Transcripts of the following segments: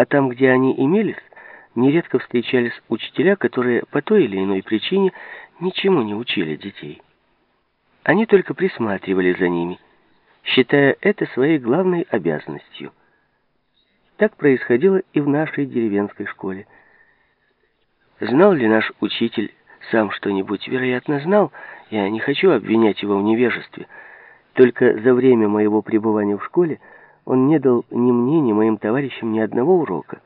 А там, где они имелись, нередко встречались учителя, которые по той или иной причине ничему не учили детей. Они только присматривали за ними, считая это своей главной обязанностью. Так происходило и в нашей деревенской школе. Знал ли наш учитель сам что-нибудь? Вероятно, знал. Я не хочу обвинять его в невежестве. Только за время моего пребывания в школе он не дал ни мне, ни моим товарищам ни одного урока.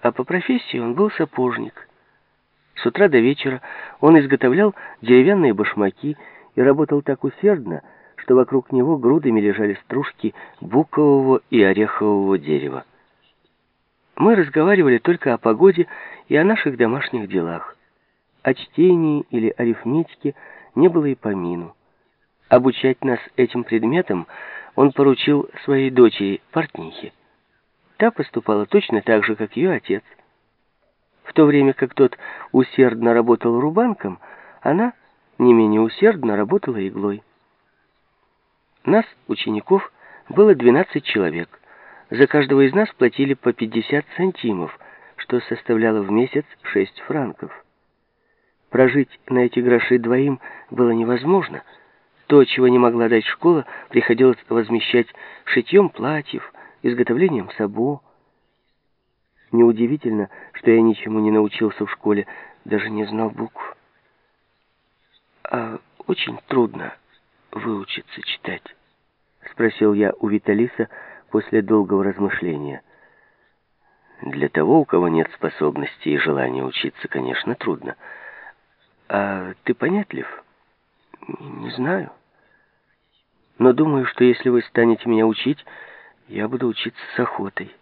А по профессии он был сапожник. С утра до вечера он изготовлял деревянные башмаки и работал так усердно, что вокруг него грудами лежали стружки букового и орехового дерева. Мы разговаривали только о погоде и о наших домашних делах. О чтении или арифметике не было и помину. Обучать нас этим предметам он поручил своей дочери, портнихе. Та поступала точно так же, как ее отец. В то время как тот усердно работал рубанком, она не менее усердно работала иглой. Нас, учеников, было 12 человек. За каждого из нас платили по 50 сантимов, что составляло в месяц 6 франков. Прожить на эти гроши двоим было невозможно. То, чего не могла дать школа, приходилось возмещать шитьем платьев, изготовлением сабо. Неудивительно, что я ничему не научился в школе, даже не знал букв. А очень трудно выучиться читать, спросил я у Виталиса после долгого размышления. Для того, у кого нет способности и желания учиться, конечно, трудно. А ты понятлив? Не знаю. Но думаю, что если вы станете меня учить, я буду учиться с охотой.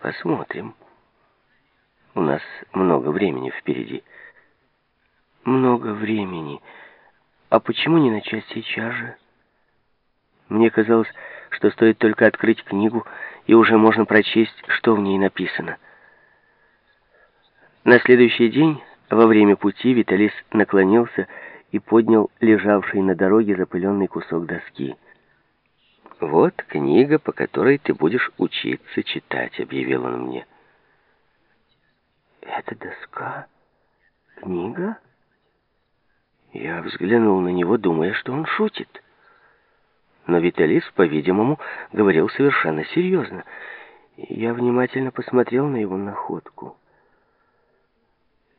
Посмотрим. У нас много времени впереди. Много времени. А почему не начать сейчас же? Мне казалось, что стоит только открыть книгу, и уже можно прочесть, что в ней написано. На следующий день, во время пути, Виталис наклонился и поднял лежавший на дороге запыленный кусок доски. «Вот книга, по которой ты будешь учиться читать», — объявил он мне. «Это доска? Книга?» Я взглянул на него, думая, что он шутит. Но Виталис, по-видимому, говорил совершенно серьезно. Я внимательно посмотрел на его находку.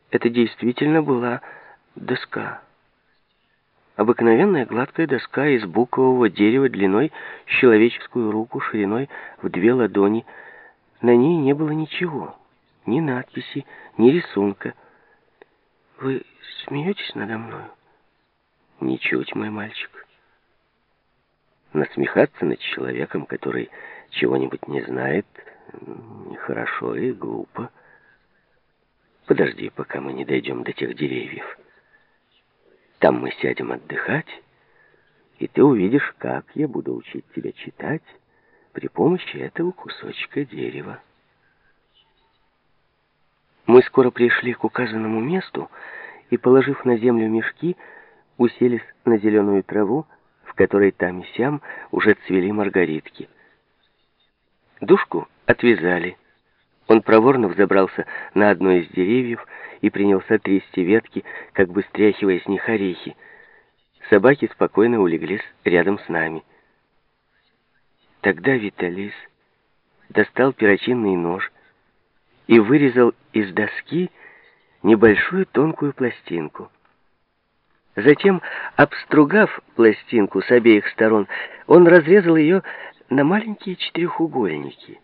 Это действительно была доска. Обыкновенная гладкая доска из букового дерева длиной с человеческую руку, шириной в две ладони. На ней не было ничего, ни надписи, ни рисунка. Вы смеетесь надо мною? Ничуть, мой мальчик. Насмехаться над человеком, который чего-нибудь не знает, нехорошо и глупо. Подожди, пока мы не дойдем до тех деревьев. Там мы сядем отдыхать, и ты увидишь, как я буду учить тебя читать при помощи этого кусочка дерева. Мы скоро пришли к указанному месту и, положив на землю мешки, уселись на зеленую траву, в которой там и сям уже цвели маргаритки. Душку отвязали. Он проворно взобрался на одно из деревьев и принялся трясти ветки, как бы стряхивая с них орехи. Собаки спокойно улеглись рядом с нами. Тогда Виталис достал перочинный нож и вырезал из доски небольшую тонкую пластинку. Затем, обстругав пластинку с обеих сторон, он разрезал ее на маленькие четырехугольники.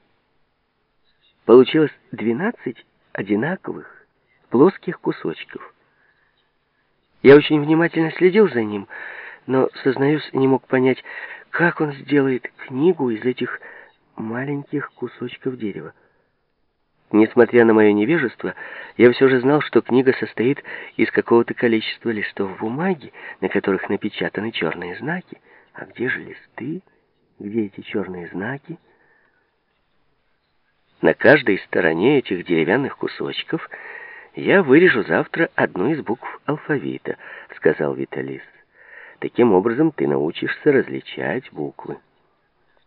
Получилось 12 одинаковых плоских кусочков. Я очень внимательно следил за ним, но, сознаюсь, не мог понять, как он сделает книгу из этих маленьких кусочков дерева. Несмотря на мое невежество, я все же знал, что книга состоит из какого-то количества листов бумаги, на которых напечатаны черные знаки. А где же листы? Где эти черные знаки? На каждой стороне этих деревянных кусочков я вырежу завтра одну из букв алфавита, сказал Виталис. Таким образом ты научишься различать буквы.